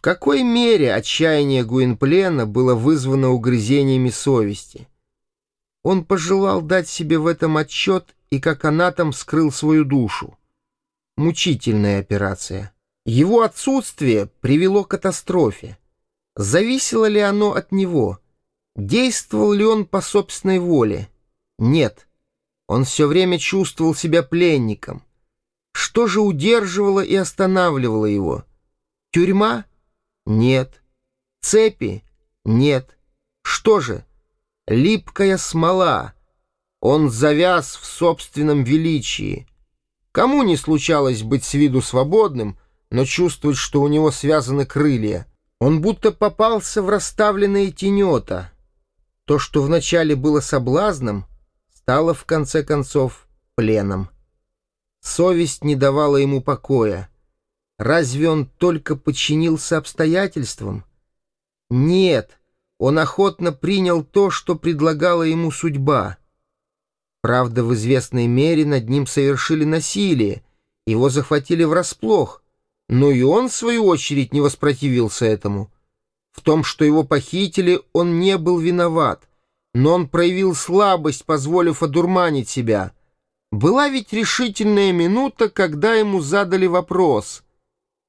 В какой мере отчаяние Гуинплена было вызвано угрызениями совести? Он пожелал дать себе в этом отчет и как анатом скрыл свою душу. Мучительная операция. Его отсутствие привело к катастрофе. Зависело ли оно от него? Действовал ли он по собственной воле? Нет. Он все время чувствовал себя пленником. Что же удерживало и останавливало его? Тюрьма? Нет. Цепи? Нет. Что же? Липкая смола. Он завяз в собственном величии. Кому не случалось быть с виду свободным, но чувствовать, что у него связаны крылья? Он будто попался в расставленные тенета. То, что вначале было соблазном, стало в конце концов пленом. Совесть не давала ему покоя. Разве он только подчинился обстоятельствам? Нет, он охотно принял то, что предлагала ему судьба. Правда, в известной мере над ним совершили насилие, его захватили врасплох, но и он, в свою очередь, не воспротивился этому. В том, что его похитили, он не был виноват, но он проявил слабость, позволив одурманить себя. Была ведь решительная минута, когда ему задали вопрос.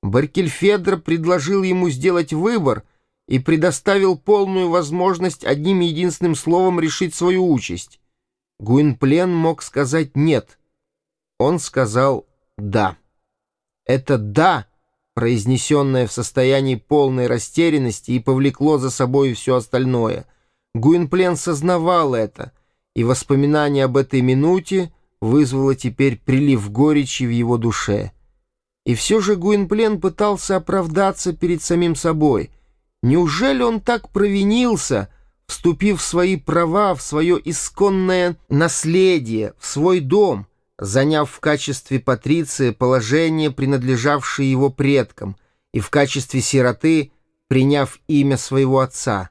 Баркельфедро предложил ему сделать выбор и предоставил полную возможность одним единственным словом решить свою участь. Гуинплен мог сказать «нет». Он сказал «да». Это «да», произнесенное в состоянии полной растерянности, и повлекло за собой все остальное. Гуинплен сознавал это, и воспоминание об этой минуте вызвало теперь прилив горечи в его душе. И все же Гуинплен пытался оправдаться перед самим собой. Неужели он так провинился — вступив в свои права, в свое исконное наследие, в свой дом, заняв в качестве патриции положение, принадлежавшее его предкам, и в качестве сироты приняв имя своего отца.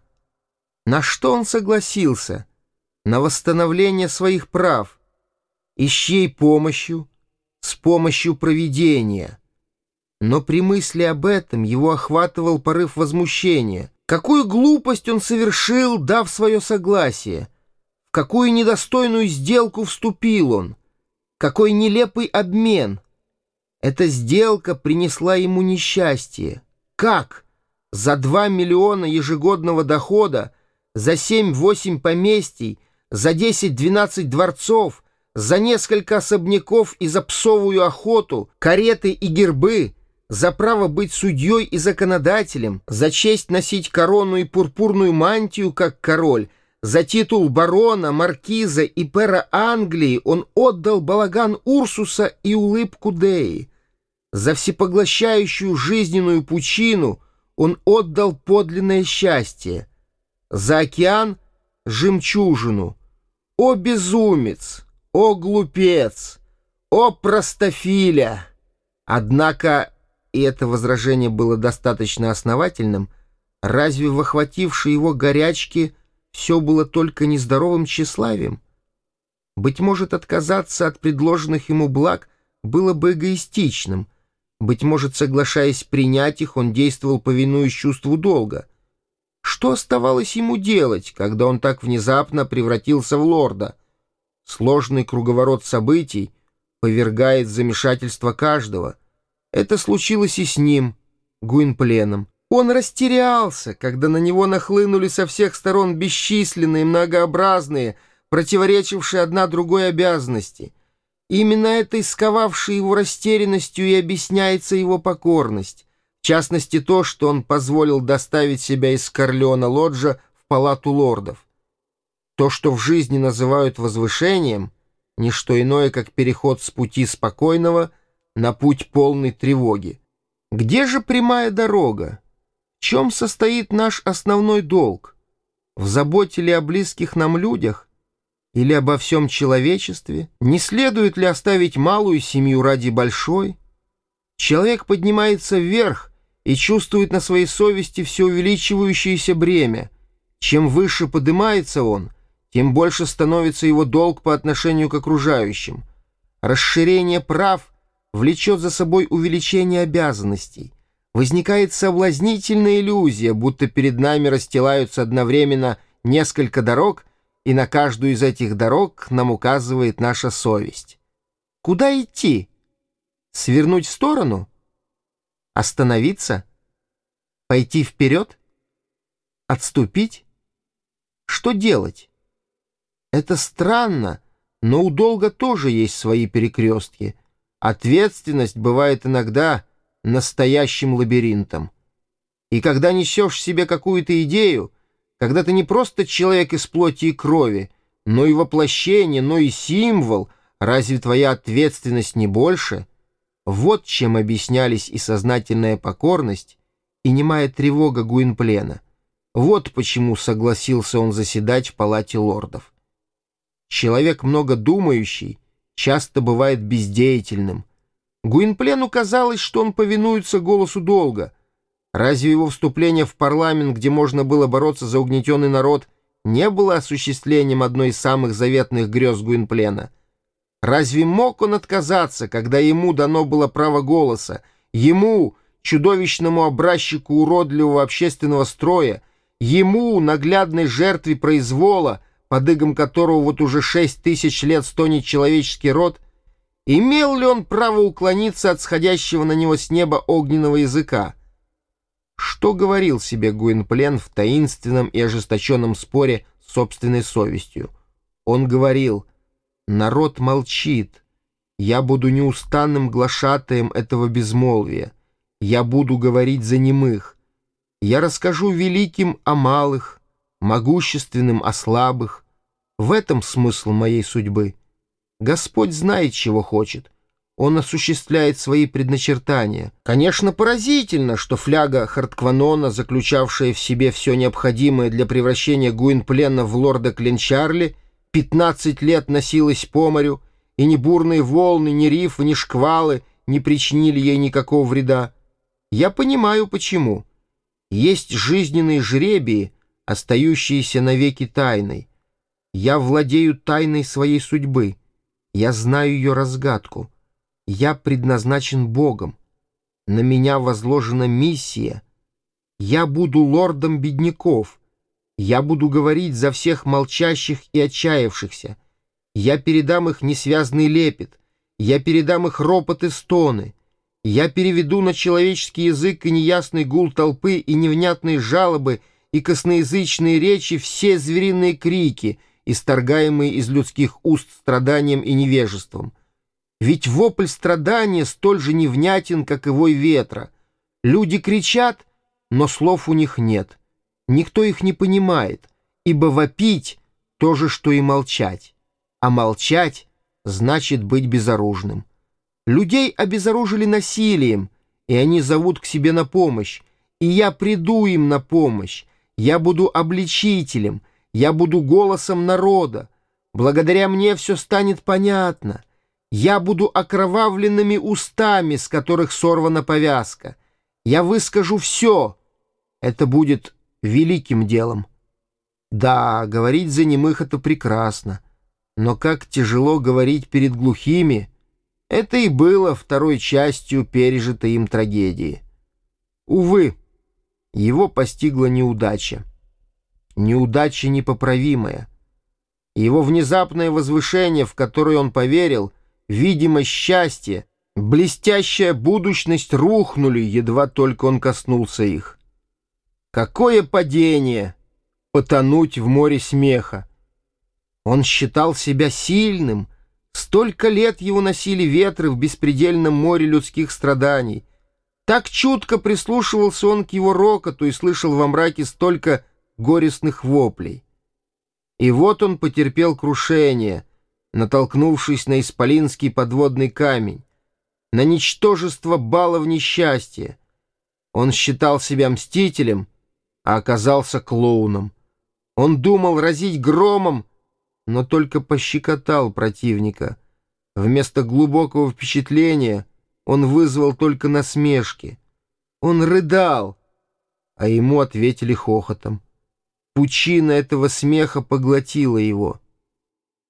На что он согласился? На восстановление своих прав. И с чьей помощью? С помощью провидения. Но при мысли об этом его охватывал порыв возмущения. Какую глупость он совершил, дав свое согласие? В какую недостойную сделку вступил он? Какой нелепый обмен! Эта сделка принесла ему несчастье. Как? За два миллиона ежегодного дохода, за семь-восемь поместий, за десять-двенадцать дворцов, за несколько особняков и за псовую охоту, кареты и гербы — за право быть судьей и законодателем, за честь носить корону и пурпурную мантию, как король, за титул барона, маркиза и пера Англии он отдал балаган Урсуса и улыбку Деи. За всепоглощающую жизненную пучину он отдал подлинное счастье. За океан — жемчужину. О безумец! О глупец! О простофиля! Однако и это возражение было достаточно основательным, разве в охватившей его горячке все было только нездоровым тщеславием? Быть может, отказаться от предложенных ему благ было бы эгоистичным. Быть может, соглашаясь принять их, он действовал, повинуясь чувству долга. Что оставалось ему делать, когда он так внезапно превратился в лорда? Сложный круговорот событий повергает замешательство каждого — это случилось и с ним, Гуинпленом. Он растерялся, когда на него нахлынули со всех сторон бесчисленные, многообразные, противоречившие одна другой обязанности. Именно этой сковавшей его растерянностью и объясняется его покорность. В частности, то, что он позволил доставить себя из Корлеона Лоджа в палату лордов. То, что в жизни называют возвышением, не что иное, как переход с пути спокойного — на путь полной тревоги. Где же прямая дорога? В чем состоит наш основной долг? В заботе ли о близких нам людях? Или обо всем человечестве? Не следует ли оставить малую семью ради большой? Человек поднимается вверх и чувствует на своей совести все увеличивающееся бремя. Чем выше поднимается он, тем больше становится его долг по отношению к окружающим. Расширение прав влечет за собой увеличение обязанностей. возникает соблазнительная иллюзия, будто перед нами расстилаются одновременно несколько дорог, и на каждую из этих дорог нам указывает наша совесть. Куда идти? Свернуть в сторону? Остановиться? Пойти вперед? Отступить? Что делать? Это странно, но у долга тоже есть свои перекрестки. Ответственность бывает иногда настоящим лабиринтом. И когда несешь себе какую-то идею, когда ты не просто человек из плоти и крови, но и воплощение, но и символ, разве твоя ответственность не больше? Вот чем объяснялись и сознательная покорность, и немая тревога Гуинплена. Вот почему согласился он заседать в палате лордов. Человек много думающий часто бывает бездеятельным. Гуинплену казалось, что он повинуется голосу долга. Разве его вступление в парламент, где можно было бороться за угнетенный народ, не было осуществлением одной из самых заветных грез Гуинплена? Разве мог он отказаться, когда ему дано было право голоса, ему, чудовищному образчику уродливого общественного строя, ему, наглядной жертве произвола, под игом которого вот уже шесть тысяч лет стонет человеческий род, имел ли он право уклониться от сходящего на него с неба огненного языка? Что говорил себе Гуинплен в таинственном и ожесточенном споре с собственной совестью? Он говорил, народ молчит, я буду неустанным глашатаем этого безмолвия, я буду говорить за немых, я расскажу великим о малых, могущественным о слабых. В этом смысл моей судьбы. Господь знает, чего хочет. Он осуществляет свои предначертания. Конечно, поразительно, что фляга Харткванона, заключавшая в себе все необходимое для превращения Гуинплена в лорда Кленчарли, 15 лет носилась по морю, и ни бурные волны, ни рифы, ни шквалы не причинили ей никакого вреда. Я понимаю, почему. Есть жизненные жребии — остающиеся навеки тайной. Я владею тайной своей судьбы. Я знаю ее разгадку. Я предназначен Богом. На меня возложена миссия. Я буду лордом бедняков. Я буду говорить за всех молчащих и отчаявшихся. Я передам их несвязный лепет. Я передам их ропот и стоны. Я переведу на человеческий язык и неясный гул толпы, и невнятные жалобы, и косноязычные речи все звериные крики, исторгаемые из людских уст страданием и невежеством. Ведь вопль страдания столь же невнятен, как и вой ветра. Люди кричат, но слов у них нет. Никто их не понимает, ибо вопить — то же, что и молчать. А молчать — значит быть безоружным. Людей обезоружили насилием, и они зовут к себе на помощь, и я приду им на помощь, я буду обличителем, я буду голосом народа. Благодаря мне все станет понятно. Я буду окровавленными устами, с которых сорвана повязка. Я выскажу все. Это будет великим делом. Да, говорить за немых — это прекрасно. Но как тяжело говорить перед глухими. Это и было второй частью пережитой им трагедии. Увы, его постигла неудача. Неудача непоправимая. Его внезапное возвышение, в которое он поверил, видимость счастья, блестящая будущность рухнули, едва только он коснулся их. Какое падение! Потонуть в море смеха! Он считал себя сильным, столько лет его носили ветры в беспредельном море людских страданий, так чутко прислушивался он к его рокоту и слышал во мраке столько горестных воплей. И вот он потерпел крушение, натолкнувшись на исполинский подводный камень, на ничтожество балов несчастья. Он считал себя мстителем, а оказался клоуном. Он думал разить громом, но только пощекотал противника. Вместо глубокого впечатления — он вызвал только насмешки. Он рыдал, а ему ответили хохотом. Пучина этого смеха поглотила его —